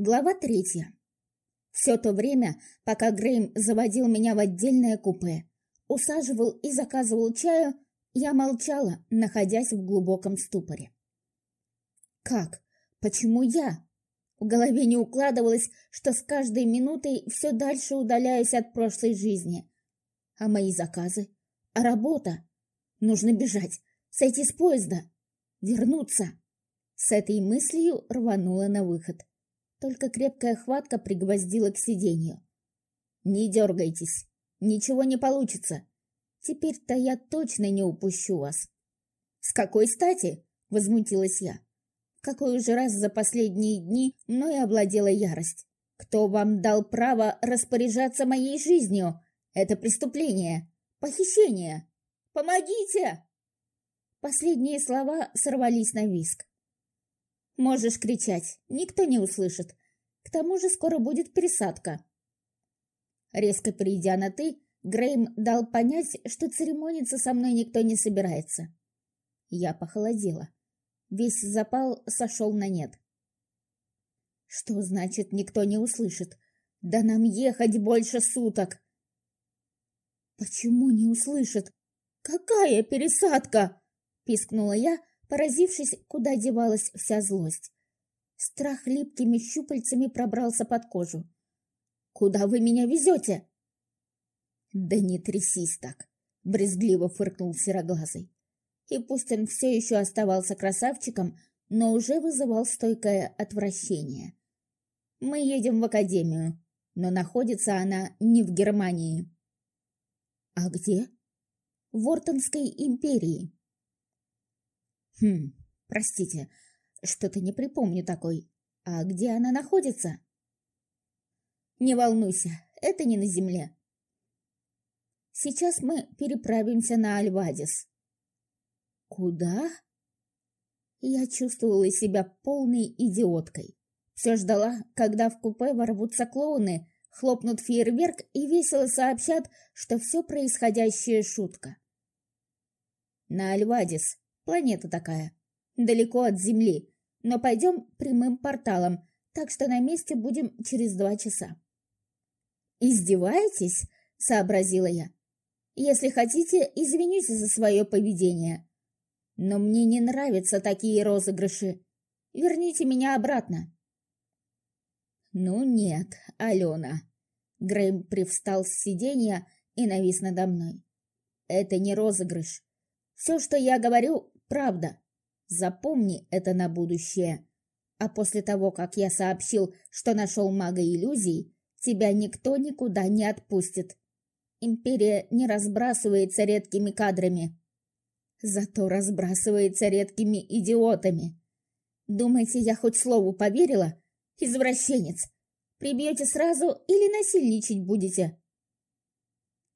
Глава третья. Все то время, пока Грейм заводил меня в отдельное купе, усаживал и заказывал чаю, я молчала, находясь в глубоком ступоре. Как? Почему я? В голове не укладывалось, что с каждой минутой все дальше удаляюсь от прошлой жизни. А мои заказы? А работа? Нужно бежать, сойти с поезда, вернуться. С этой мыслью рванула на выход только крепкая хватка пригвоздила к сиденью. «Не дергайтесь, ничего не получится. Теперь-то я точно не упущу вас». «С какой стати?» — возмутилась я. «Какой уже раз за последние дни мной овладела ярость? Кто вам дал право распоряжаться моей жизнью? Это преступление, похищение. Помогите!» Последние слова сорвались на виск. Можешь кричать, никто не услышит. К тому же скоро будет пересадка. Резко перейдя на «ты», Грейм дал понять, что церемониться со мной никто не собирается. Я похолодела. Весь запал сошел на нет. Что значит никто не услышит? Да нам ехать больше суток. Почему не услышит? Какая пересадка? Пискнула я, поразившись, куда девалась вся злость. Страх липкими щупальцами пробрался под кожу. «Куда вы меня везете?» «Да не трясись так!» — брезгливо фыркнул сероглазый. И пусть он все еще оставался красавчиком, но уже вызывал стойкое отвращение. «Мы едем в академию, но находится она не в Германии». «А где?» «В Ортонской империи», Хм, простите, что-то не припомню такой. А где она находится? Не волнуйся, это не на земле. Сейчас мы переправимся на Альвадис. Куда? Я чувствовала себя полной идиоткой. Все ждала, когда в купе ворвутся клоуны, хлопнут фейерверк и весело сообщат, что все происходящее шутка. На Альвадис, Планета такая. Далеко от Земли. Но пойдем прямым порталом, так что на месте будем через два часа. «Издеваетесь?» — сообразила я. «Если хотите, извините за свое поведение. Но мне не нравятся такие розыгрыши. Верните меня обратно». «Ну нет, Алена». Грэм привстал с сиденья и навис надо мной. «Это не розыгрыш. Все, что я говорю, Правда. Запомни это на будущее. А после того, как я сообщил, что нашел мага иллюзий, тебя никто никуда не отпустит. Империя не разбрасывается редкими кадрами. Зато разбрасывается редкими идиотами. Думаете, я хоть слову поверила? Извращенец. Прибьете сразу или насильничать будете?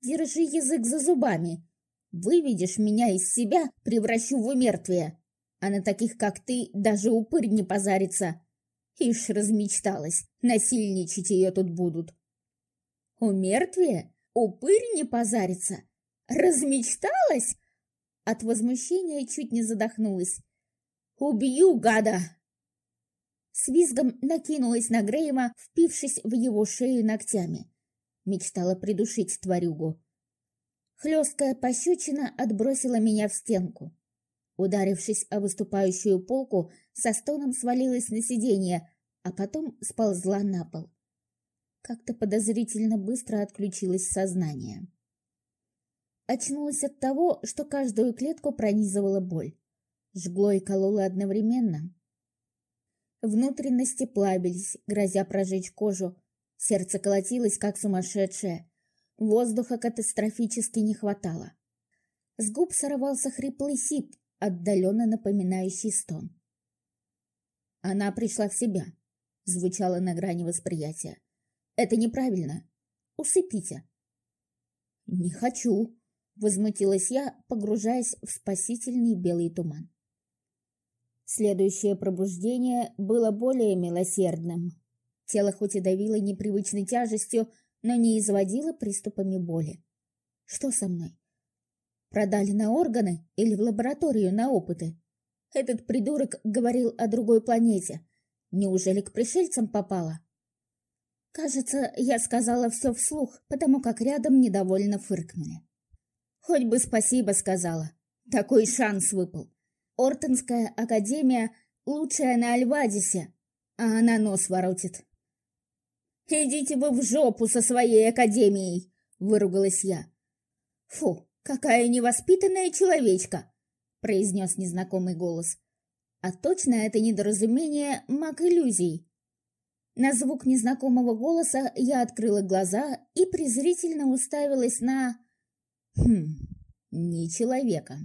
Держи язык за зубами. Выведешь меня из себя, превращу в умертвие. А на таких, как ты, даже упырь не позарится. Ишь, размечталась, насильничать ее тут будут. Умертвие? Упырь не позарится? Размечталась? От возмущения чуть не задохнулась. «Убью, гада!» С визгом накинулась на Грейма, впившись в его шею ногтями. Мечтала придушить тварюгу. Хлесткая пощечина отбросила меня в стенку. Ударившись о выступающую полку, со стоном свалилась на сиденье, а потом сползла на пол. Как-то подозрительно быстро отключилось сознание. Очнулась от того, что каждую клетку пронизывала боль. Жгло и кололо одновременно. Внутренности плавились, грозя прожечь кожу. Сердце колотилось, как сумасшедшее. Воздуха катастрофически не хватало. С губ сорвался хриплый сип, отдаленно напоминающий стон. Она пришла в себя, звучало на грани восприятия. Это неправильно. Усыпите. Не хочу, возмутилась я, погружаясь в спасительный белый туман. Следующее пробуждение было более милосердным. Тело хоть и давило непривычной тяжестью, но не изводила приступами боли. Что со мной? Продали на органы или в лабораторию на опыты? Этот придурок говорил о другой планете. Неужели к пришельцам попала? Кажется, я сказала все вслух, потому как рядом недовольно фыркнули. Хоть бы спасибо сказала. Такой шанс выпал. Ортонская академия лучшая на Альвадисе, а она нос воротит. «Идите вы в жопу со своей академией!» — выругалась я. «Фу, какая невоспитанная человечка!» — произнес незнакомый голос. А точно это недоразумение маг иллюзий. На звук незнакомого голоса я открыла глаза и презрительно уставилась на... Хм, не человека.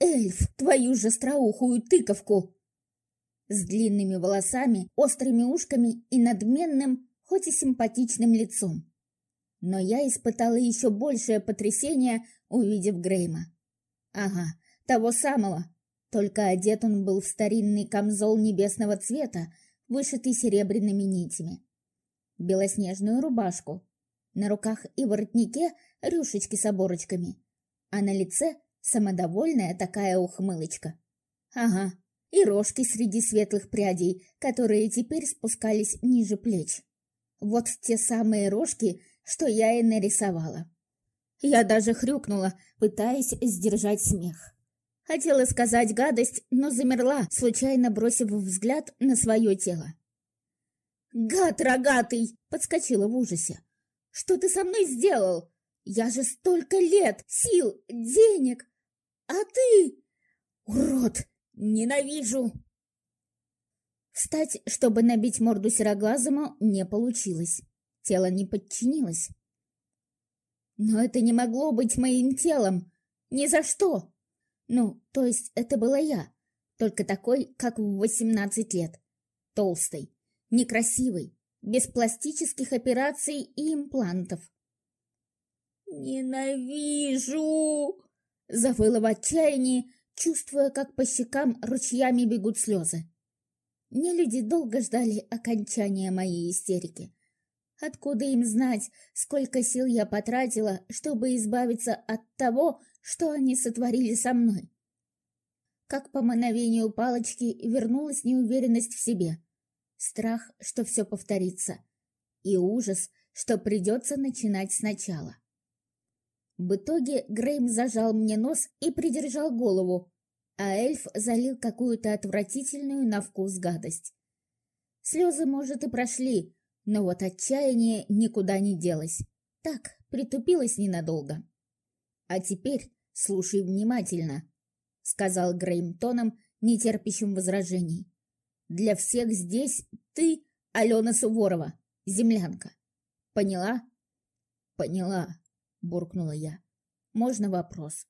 «Эльф, твою же остроухую тыковку!» С длинными волосами, острыми ушками и надменным, хоть и симпатичным лицом. Но я испытала еще большее потрясение, увидев Грейма. Ага, того самого. Только одет он был в старинный камзол небесного цвета, вышитый серебряными нитями. Белоснежную рубашку. На руках и воротнике рюшечки с оборочками. А на лице самодовольная такая ухмылочка. Ага, и рожки среди светлых прядей, которые теперь спускались ниже плеч. Вот те самые рожки, что я и нарисовала. Я даже хрюкнула, пытаясь сдержать смех. Хотела сказать гадость, но замерла, случайно бросив взгляд на свое тело. «Гад рогатый!» — подскочила в ужасе. «Что ты со мной сделал? Я же столько лет, сил, денег! А ты... Урод! Ненавижу!» Встать, чтобы набить морду сероглазому, не получилось. Тело не подчинилось. Но это не могло быть моим телом. Ни за что. Ну, то есть это была я. Только такой, как в 18 лет. Толстой, некрасивой, без пластических операций и имплантов. «Ненавижу!» — завыла в отчаянии, чувствуя, как по щекам ручьями бегут слезы. Не люди долго ждали окончания моей истерики. Откуда им знать, сколько сил я потратила, чтобы избавиться от того, что они сотворили со мной? Как по мановению палочки вернулась неуверенность в себе, страх, что все повторится, и ужас, что придется начинать сначала. В итоге Грейм зажал мне нос и придержал голову, а эльф залил какую-то отвратительную на вкус гадость. Слезы, может, и прошли, но вот отчаяние никуда не делось. Так, притупилось ненадолго. А теперь слушай внимательно, сказал Грейм тоном, не терпящим возражений. Для всех здесь ты Алена Суворова, землянка. Поняла? Поняла, буркнула я. Можно вопрос?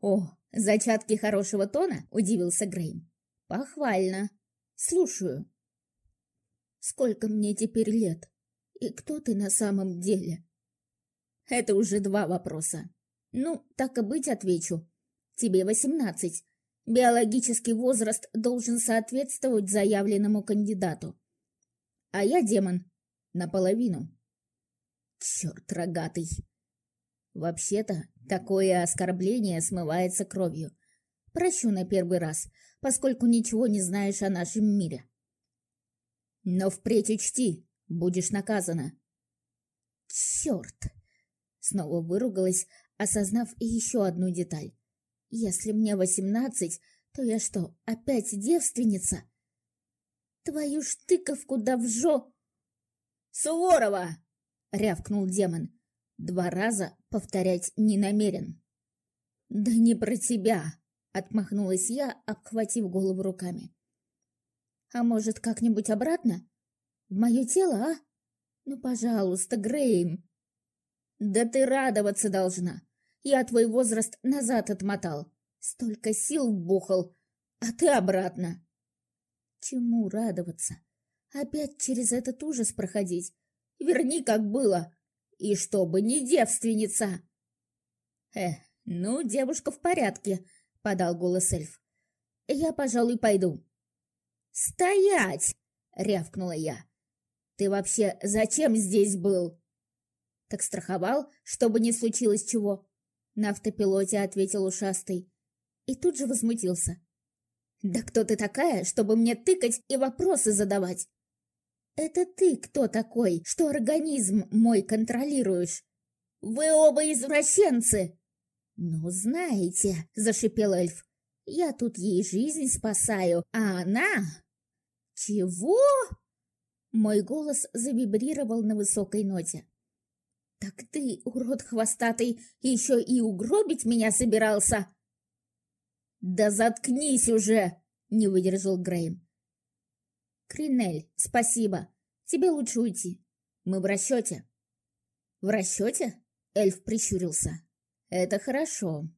О, «Зачатки хорошего тона?» — удивился Грейм. «Похвально. Слушаю». «Сколько мне теперь лет? И кто ты на самом деле?» «Это уже два вопроса. Ну, так и быть, отвечу. Тебе восемнадцать. Биологический возраст должен соответствовать заявленному кандидату. А я демон. Наполовину». «Черт рогатый!» Вообще-то, такое оскорбление смывается кровью. Прощу на первый раз, поскольку ничего не знаешь о нашем мире. Но впредь учти, будешь наказана. Черт! Снова выругалась, осознав еще одну деталь. Если мне восемнадцать, то я что, опять девственница? Твою штыковку да вжо! Суворова! рявкнул демон. Два раза повторять не намерен. «Да не про тебя!» — отмахнулась я, обхватив голову руками. «А может, как-нибудь обратно? В мое тело, а? Ну, пожалуйста, Грейм!» «Да ты радоваться должна! Я твой возраст назад отмотал, столько сил вбухал, а ты обратно!» «Чему радоваться? Опять через этот ужас проходить? Верни, как было!» И чтобы не девственница!» «Э, ну, девушка в порядке», — подал голос эльф. «Я, пожалуй, пойду». «Стоять!» — рявкнула я. «Ты вообще зачем здесь был?» «Так страховал, чтобы не случилось чего?» На автопилоте ответил ушастый. И тут же возмутился. Да кто ты такая, чтобы мне тыкать и вопросы задавать? Это ты кто такой, что организм мой контролируешь? Вы оба извращенцы! Ну, знаете, зашипел эльф, я тут ей жизнь спасаю, а она... Чего? Мой голос завибрировал на высокой ноте. «Так ты, урод хвостатый, еще и угробить меня собирался?» «Да заткнись уже!» — не выдержал Грейм. «Кринель, спасибо. Тебе лучше уйти. Мы в расчете». «В расчете?» — эльф прищурился. «Это хорошо.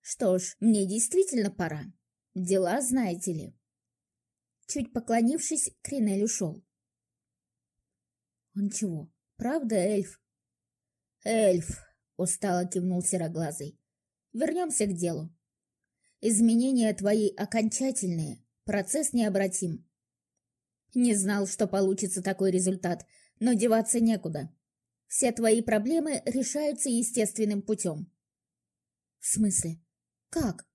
Что ж, мне действительно пора. Дела знаете ли». Чуть поклонившись, Кринель ушел. «Он чего, правда эльф?» «Эльф!» — устало кивнул Сероглазый. «Вернемся к делу. Изменения твои окончательные, процесс необратим. Не знал, что получится такой результат, но деваться некуда. Все твои проблемы решаются естественным путем. В смысле? Как?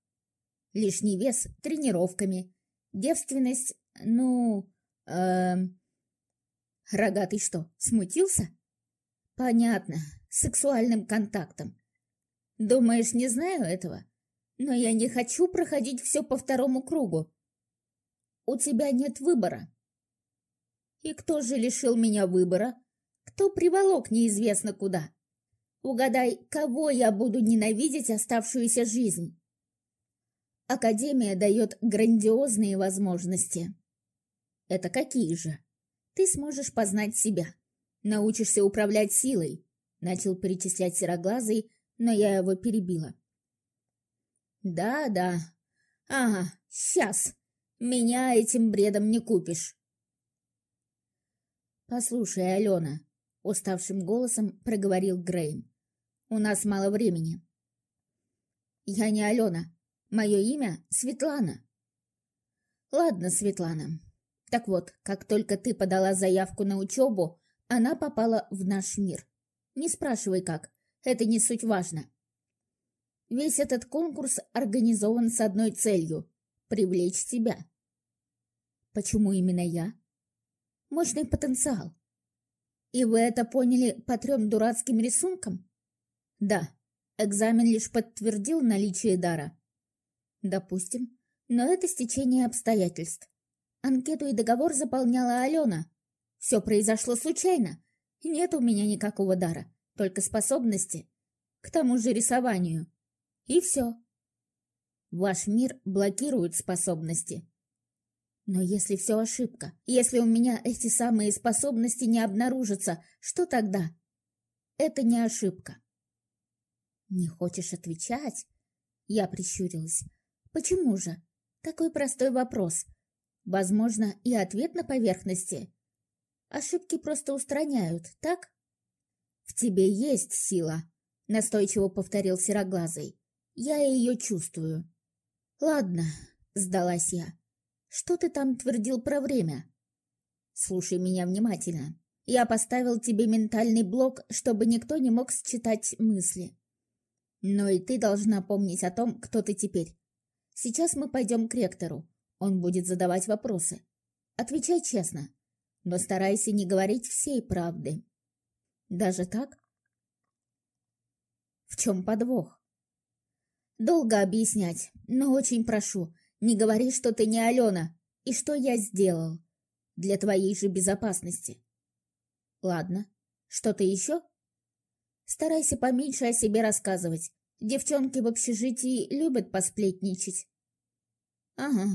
Лишний вес тренировками. Девственность, ну... Эм... Рогатый что, смутился? Понятно, сексуальным контактом. Думаешь, не знаю этого? Но я не хочу проходить все по второму кругу. У тебя нет выбора. И кто же лишил меня выбора? Кто приволок неизвестно куда? Угадай, кого я буду ненавидеть оставшуюся жизнь? Академия дает грандиозные возможности. Это какие же? Ты сможешь познать себя. Научишься управлять силой. Начал перечислять сероглазый, но я его перебила. Да, да. Ага, сейчас. Меня этим бредом не купишь. Послушай, Алена, уставшим голосом проговорил Грейм. У нас мало времени. Я не Алена. Мое имя Светлана. Ладно, Светлана. Так вот, как только ты подала заявку на учебу, она попала в наш мир. Не спрашивай как, это не суть важно. Весь этот конкурс организован с одной целью — привлечь тебя. Почему именно я? Мощный потенциал. И вы это поняли по трем дурацким рисункам? Да, экзамен лишь подтвердил наличие дара. Допустим, но это стечение обстоятельств. Анкету и договор заполняла Алена. Все произошло случайно. Нет у меня никакого дара, только способности. К тому же рисованию. И все. Ваш мир блокирует способности. Но если все ошибка, если у меня эти самые способности не обнаружатся, что тогда? Это не ошибка. Не хочешь отвечать? Я прищурилась. Почему же? Такой простой вопрос. Возможно, и ответ на поверхности. Ошибки просто устраняют, так? В тебе есть сила, настойчиво повторил Сероглазый. Я ее чувствую. Ладно, сдалась я. Что ты там твердил про время? Слушай меня внимательно. Я поставил тебе ментальный блок, чтобы никто не мог считать мысли. Но и ты должна помнить о том, кто ты теперь. Сейчас мы пойдем к ректору. Он будет задавать вопросы. Отвечай честно, но старайся не говорить всей правды. Даже так? В чем подвох? Долго объяснять, но очень прошу, не говори, что ты не Алена, и что я сделал. Для твоей же безопасности. Ладно, что-то еще? Старайся поменьше о себе рассказывать. Девчонки в общежитии любят посплетничать. Ага.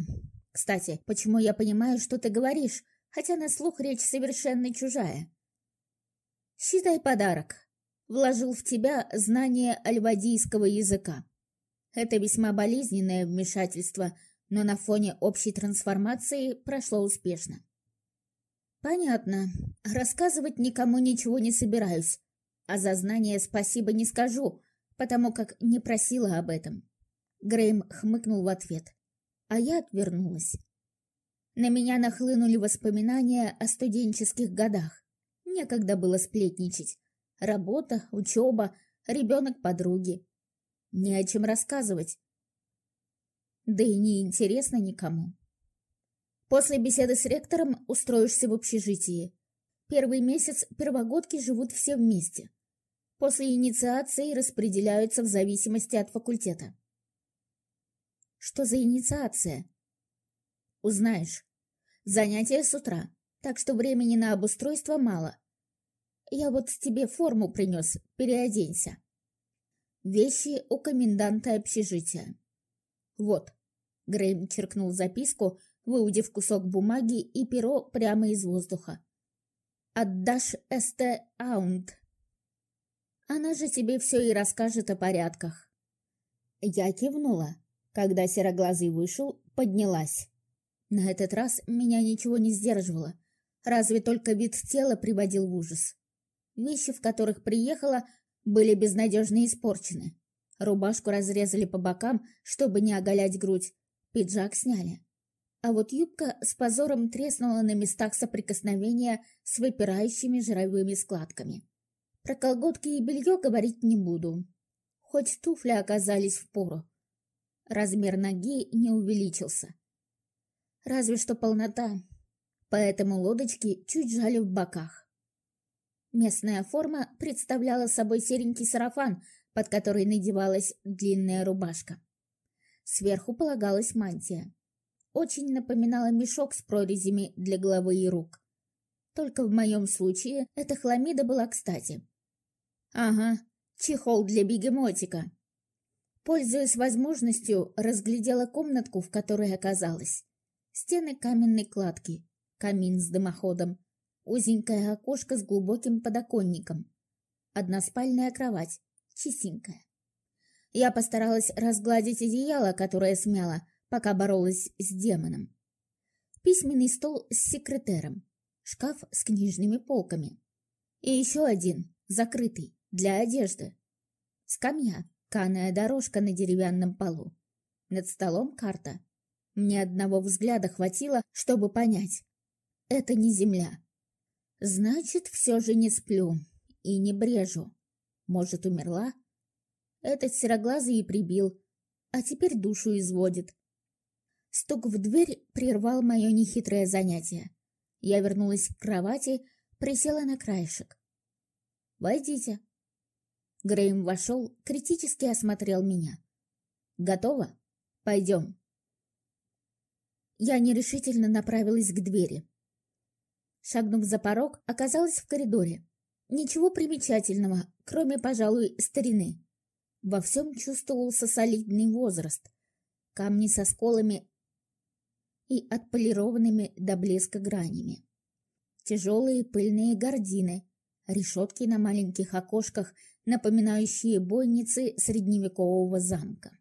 Кстати, почему я понимаю, что ты говоришь, хотя на слух речь совершенно чужая? Считай подарок. Вложил в тебя знание альвадийского языка. Это весьма болезненное вмешательство, но на фоне общей трансформации прошло успешно. Понятно. Рассказывать никому ничего не собираюсь. А за знание спасибо не скажу, потому как не просила об этом. Грейм хмыкнул в ответ, а я отвернулась. На меня нахлынули воспоминания о студенческих годах. Некогда было сплетничать. Работа, учеба, ребенок подруги. Не о чем рассказывать. Да и не интересно никому. После беседы с ректором устроишься в общежитии. Первый месяц первогодки живут все вместе. После инициации распределяются в зависимости от факультета. Что за инициация? Узнаешь. Занятия с утра, так что времени на обустройство мало. Я вот тебе форму принес, переоденься. Вещи у коменданта общежития. Вот. Грейм черкнул записку, выудив кусок бумаги и перо прямо из воздуха. «Отдашь Эсте Аунд. Она же тебе все и расскажет о порядках». Я кивнула. Когда сероглазый вышел, поднялась. На этот раз меня ничего не сдерживало, разве только вид тела приводил в ужас. Вещи, в которых приехала, были безнадежно испорчены. Рубашку разрезали по бокам, чтобы не оголять грудь. Пиджак сняли. А вот юбка с позором треснула на местах соприкосновения с выпирающими жировыми складками. Про колготки и белье говорить не буду. Хоть туфли оказались в пору. Размер ноги не увеличился. Разве что полнота. Поэтому лодочки чуть жали в боках. Местная форма представляла собой серенький сарафан, под который надевалась длинная рубашка. Сверху полагалась мантия. Очень напоминала мешок с прорезями для головы и рук. Только в моем случае эта хламида была кстати. Ага, чехол для бегемотика. Пользуясь возможностью, разглядела комнатку, в которой оказалась. Стены каменной кладки, камин с дымоходом, узенькое окошко с глубоким подоконником, односпальная кровать, чистенькая. Я постаралась разгладить одеяло, которое смяла, пока боролась с демоном. Письменный стол с секретером, шкаф с книжными полками. И еще один, закрытый, для одежды. Скамья, каная дорожка на деревянном полу. Над столом карта. Мне одного взгляда хватило, чтобы понять. Это не земля. Значит, все же не сплю и не брежу. Может, умерла? Этот сероглазый и прибил, а теперь душу изводит. Стук в дверь прервал мое нехитрое занятие. Я вернулась к кровати, присела на краешек. «Войдите». Грейм вошел, критически осмотрел меня. «Готово? Пойдем». Я нерешительно направилась к двери. Шагнув за порог, оказалась в коридоре. Ничего примечательного, кроме, пожалуй, старины. Во всем чувствовался солидный возраст. Камни со сколами и отполированными до блеска гранями. Тяжелые пыльные гардины, решетки на маленьких окошках, напоминающие бойницы средневекового замка.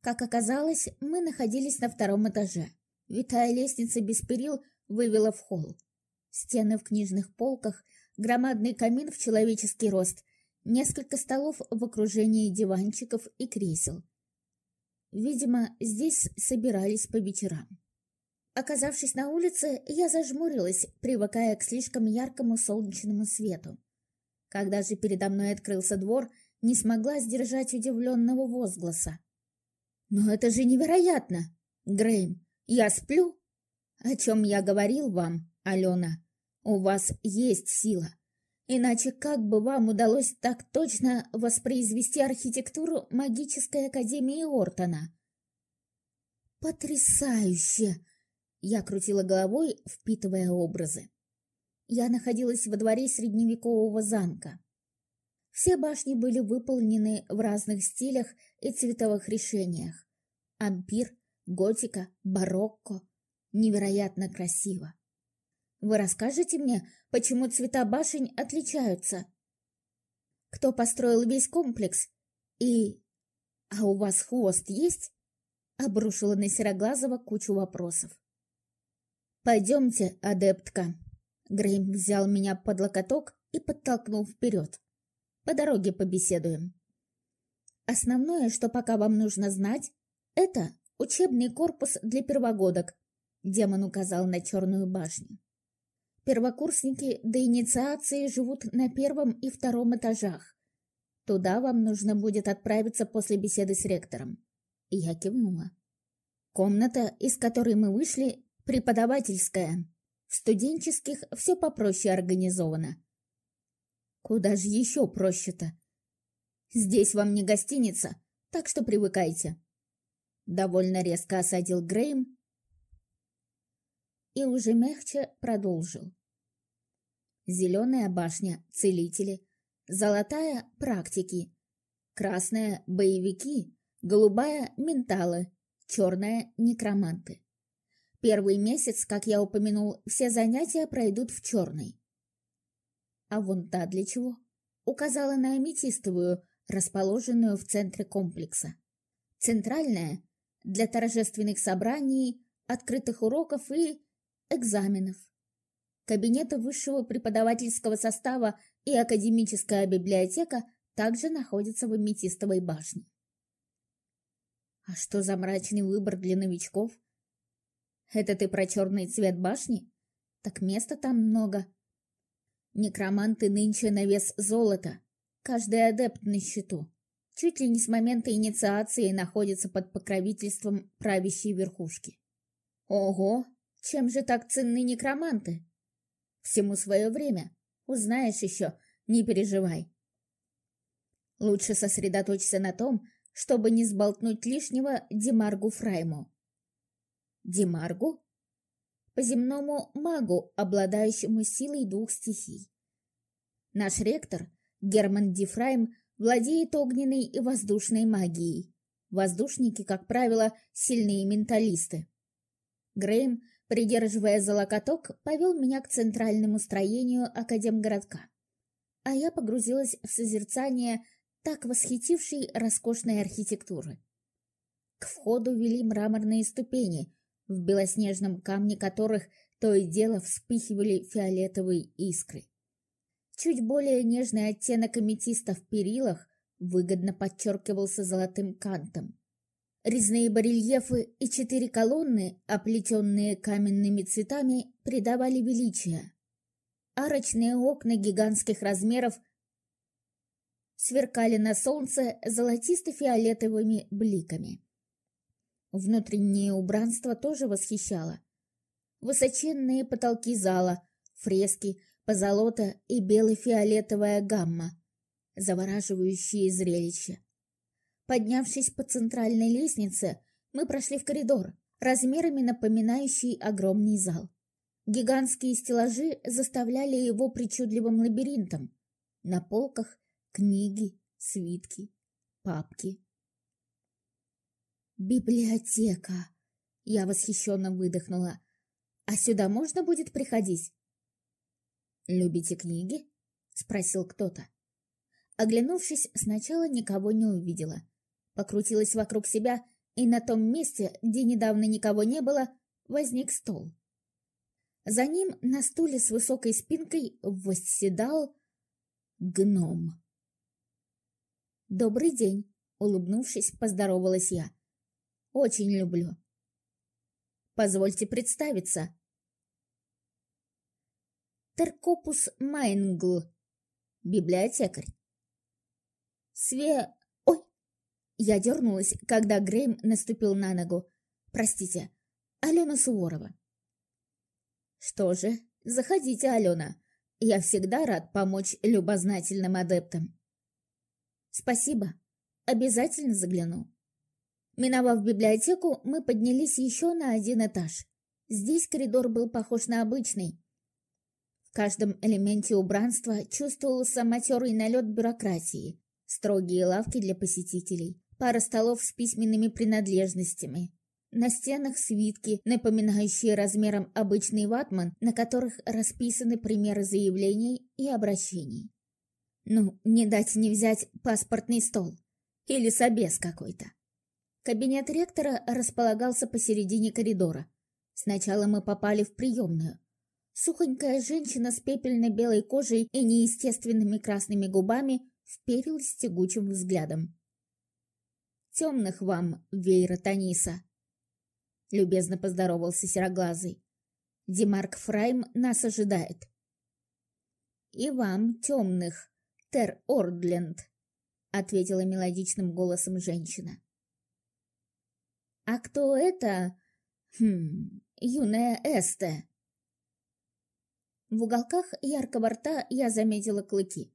Как оказалось, мы находились на втором этаже. Витая лестница без перил вывела в холл. Стены в книжных полках, громадный камин в человеческий рост — Несколько столов в окружении диванчиков и кресел. Видимо, здесь собирались по вечерам. Оказавшись на улице, я зажмурилась, привыкая к слишком яркому солнечному свету. Когда же передо мной открылся двор, не смогла сдержать удивленного возгласа. «Но это же невероятно! Грейм, я сплю?» «О чем я говорил вам, Алена? У вас есть сила. Иначе как бы вам удалось так точно воспроизвести архитектуру магической академии Ортона? Потрясающе! Я крутила головой, впитывая образы. Я находилась во дворе средневекового замка. Все башни были выполнены в разных стилях и цветовых решениях. Ампир, готика, барокко. Невероятно красиво. Вы расскажете мне, почему цвета башень отличаются? Кто построил весь комплекс? И... А у вас хвост есть? Обрушила на Сероглазого кучу вопросов. «Пойдемте, адептка». Грейм взял меня под локоток и подтолкнул вперед. «По дороге побеседуем». Основное, что пока вам нужно знать, это учебный корпус для первогодок. Демон указал на черную башню. Первокурсники до инициации живут на первом и втором этажах. Туда вам нужно будет отправиться после беседы с ректором. Я кивнула. Комната, из которой мы вышли, преподавательская. В студенческих все попроще организовано. Куда же еще проще-то? Здесь вам не гостиница, так что привыкайте. Довольно резко осадил Грейм и уже мягче продолжил. Зеленая башня – целители, золотая – практики, красная – боевики, голубая – менталы, черная – некроманты. Первый месяц, как я упомянул, все занятия пройдут в черной. А вон та для чего? Указала на аметистовую, расположенную в центре комплекса. Центральная – для торжественных собраний, открытых уроков и экзаменов. Кабинеты высшего преподавательского состава и академическая библиотека также находятся в Аметистовой башне. А что за мрачный выбор для новичков? Это ты про черный цвет башни? Так места там много. Некроманты нынче на вес золота. Каждый адепт на счету. Чуть ли не с момента инициации находится под покровительством правящей верхушки. Ого, чем же так ценны некроманты? Всему свое время. Узнаешь еще, не переживай. Лучше сосредоточься на том, чтобы не сболтнуть лишнего Димаргу Фрайму. Димаргу? По-земному магу, обладающему силой двух стихий. Наш ректор, Герман Дифрайм, владеет огненной и воздушной магией. Воздушники, как правило, сильные менталисты. Грейм, придерживая за локоток, повел меня к центральному строению Академгородка. А я погрузилась в созерцание так восхитившей роскошной архитектуры. К входу вели мраморные ступени, в белоснежном камне которых то и дело вспыхивали фиолетовые искры. Чуть более нежный оттенок аметиста в перилах выгодно подчеркивался золотым кантом. Резные барельефы и четыре колонны, оплетенные каменными цветами, придавали величие. Арочные окна гигантских размеров сверкали на солнце золотисто-фиолетовыми бликами. Внутреннее убранство тоже восхищало. Высоченные потолки зала, фрески, позолота и бело-фиолетовая гамма. Завораживающее зрелище. Поднявшись по центральной лестнице, мы прошли в коридор, размерами напоминающий огромный зал. Гигантские стеллажи заставляли его причудливым лабиринтом. На полках книги, свитки, папки. «Библиотека!» Я восхищенно выдохнула. «А сюда можно будет приходить?» «Любите книги?» — спросил кто-то. Оглянувшись, сначала никого не увидела. Покрутилась вокруг себя, и на том месте, где недавно никого не было, возник стол. За ним на стуле с высокой спинкой восседал гном. «Добрый день!» — улыбнувшись, поздоровалась я. Очень люблю. Позвольте представиться. Теркопус Майнгл, библиотекарь. Све... Я дернулась, когда Грейм наступил на ногу. Простите, Алена Суворова. Что же, заходите, Алена. Я всегда рад помочь любознательным адептам. Спасибо. Обязательно загляну. Миновав библиотеку, мы поднялись еще на один этаж. Здесь коридор был похож на обычный. В каждом элементе убранства чувствовался матерый налет бюрократии. Строгие лавки для посетителей, пара столов с письменными принадлежностями. На стенах свитки, напоминающие размером обычный ватман, на которых расписаны примеры заявлений и обращений. Ну, не дать не взять паспортный стол. Или собес какой-то. Кабинет ректора располагался посередине коридора. Сначала мы попали в приемную. Сухонькая женщина с пепельно-белой кожей и неестественными красными губами вперилась тягучим взглядом. «Темных вам, Вейра Таниса!» Любезно поздоровался Сероглазый. «Демарк Фрайм нас ожидает». «И вам, темных, Тер Ордленд!» ответила мелодичным голосом женщина. «А кто это?» Хм, юная Эсте. В уголках яркого рта я заметила клыки.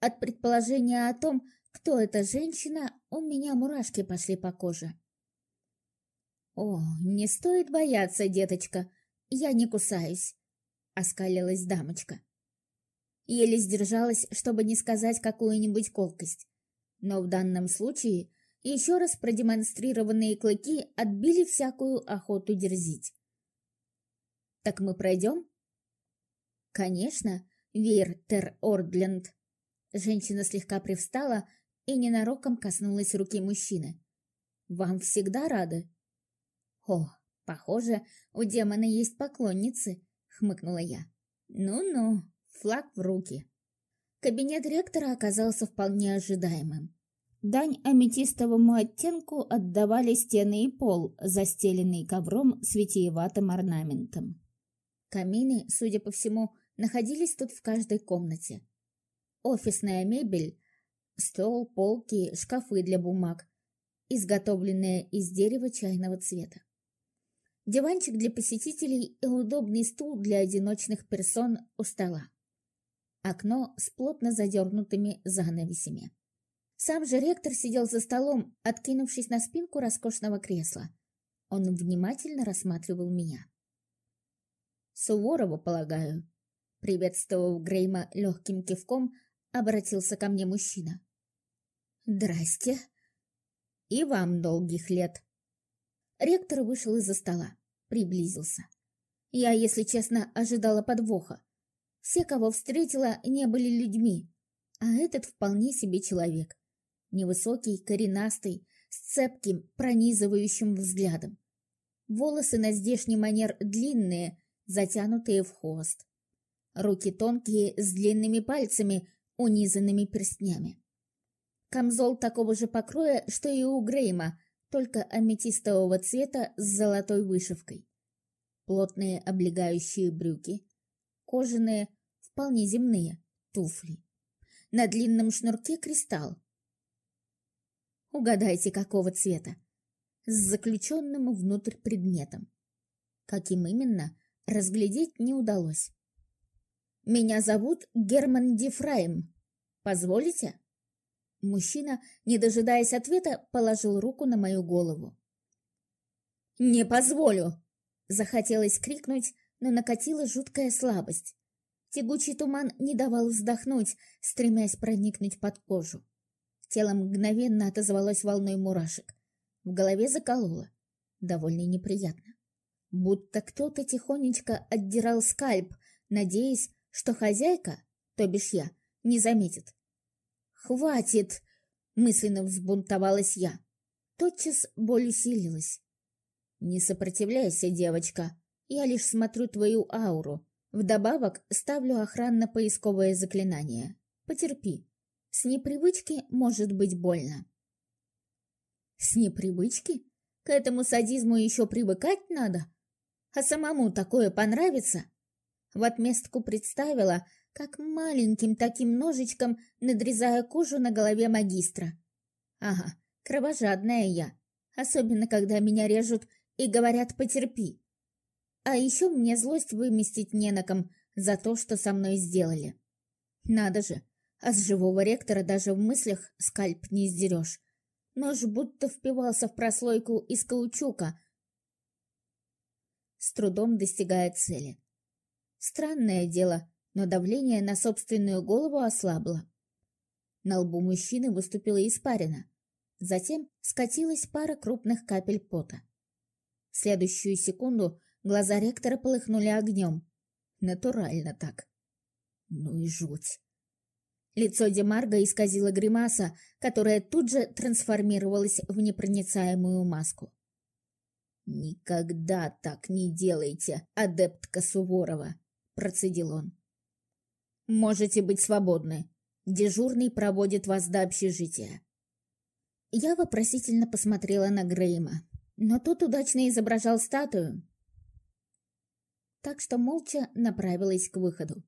От предположения о том, кто эта женщина, у меня мурашки пошли по коже. «О, не стоит бояться, деточка, я не кусаюсь», — оскалилась дамочка. Еле сдержалась, чтобы не сказать какую-нибудь колкость. Но в данном случае еще раз продемонстрированные клыки отбили всякую охоту дерзить. «Так мы пройдем?» «Конечно, Вейр Тер Ордленд». Женщина слегка привстала и ненароком коснулась руки мужчины. «Вам всегда рады?» «О, похоже, у демона есть поклонницы», — хмыкнула я. «Ну-ну, флаг в руки». Кабинет ректора оказался вполне ожидаемым. Дань аметистовому оттенку отдавали стены и пол, застеленный ковром с витиеватым орнаментом. Камины, судя по всему, находились тут в каждой комнате. Офисная мебель, стол, полки, шкафы для бумаг, изготовленные из дерева чайного цвета. Диванчик для посетителей и удобный стул для одиночных персон у стола. Окно с плотно задернутыми занавесями. Сам же ректор сидел за столом, откинувшись на спинку роскошного кресла. Он внимательно рассматривал меня. «Суворова, полагаю», — приветствовав Грейма легким кивком, обратился ко мне мужчина. «Здрасте. И вам долгих лет». Ректор вышел из-за стола, приблизился. Я, если честно, ожидала подвоха. Все, кого встретила, не были людьми, а этот вполне себе человек. Невысокий, коренастый, с цепким, пронизывающим взглядом. Волосы на здешний манер длинные, затянутые в хвост. Руки тонкие, с длинными пальцами, унизанными перстнями. Камзол такого же покроя, что и у Грейма, только аметистового цвета с золотой вышивкой. Плотные облегающие брюки, кожаные, вполне земные, туфли. На длинном шнурке кристалл, Угадайте, какого цвета? С заключенным внутрь предметом. Каким именно, разглядеть не удалось. «Меня зовут Герман Дифраим. Позволите?» Мужчина, не дожидаясь ответа, положил руку на мою голову. «Не позволю!» Захотелось крикнуть, но накатила жуткая слабость. Тягучий туман не давал вздохнуть, стремясь проникнуть под кожу. Тело мгновенно отозвалось волной мурашек. В голове закололо. Довольно неприятно. Будто кто-то тихонечко отдирал скальп, надеясь, что хозяйка, то бишь я, не заметит. «Хватит!» — мысленно взбунтовалась я. Тотчас боль усилилась. «Не сопротивляйся, девочка. Я лишь смотрю твою ауру. Вдобавок ставлю охранно-поисковое заклинание. Потерпи». С непривычки может быть больно. С непривычки? К этому садизму еще привыкать надо? А самому такое понравится? В отместку представила, как маленьким таким ножичком надрезая кожу на голове магистра. Ага, кровожадная я, особенно когда меня режут и говорят «потерпи». А еще мне злость выместить не на ком за то, что со мной сделали. Надо же, а с живого ректора даже в мыслях скальп не сдерешь. Нож будто впивался в прослойку из каучука, с трудом достигая цели. Странное дело, но давление на собственную голову ослабло. На лбу мужчины выступила испарина. Затем скатилась пара крупных капель пота. В следующую секунду глаза ректора полыхнули огнем. Натурально так. Ну и жуть. Лицо Демарга исказило гримаса, которая тут же трансформировалась в непроницаемую маску. «Никогда так не делайте, адептка Суворова!» – процедил он. «Можете быть свободны. Дежурный проводит вас до общежития». Я вопросительно посмотрела на Грейма, но тот удачно изображал статую, так что молча направилась к выходу.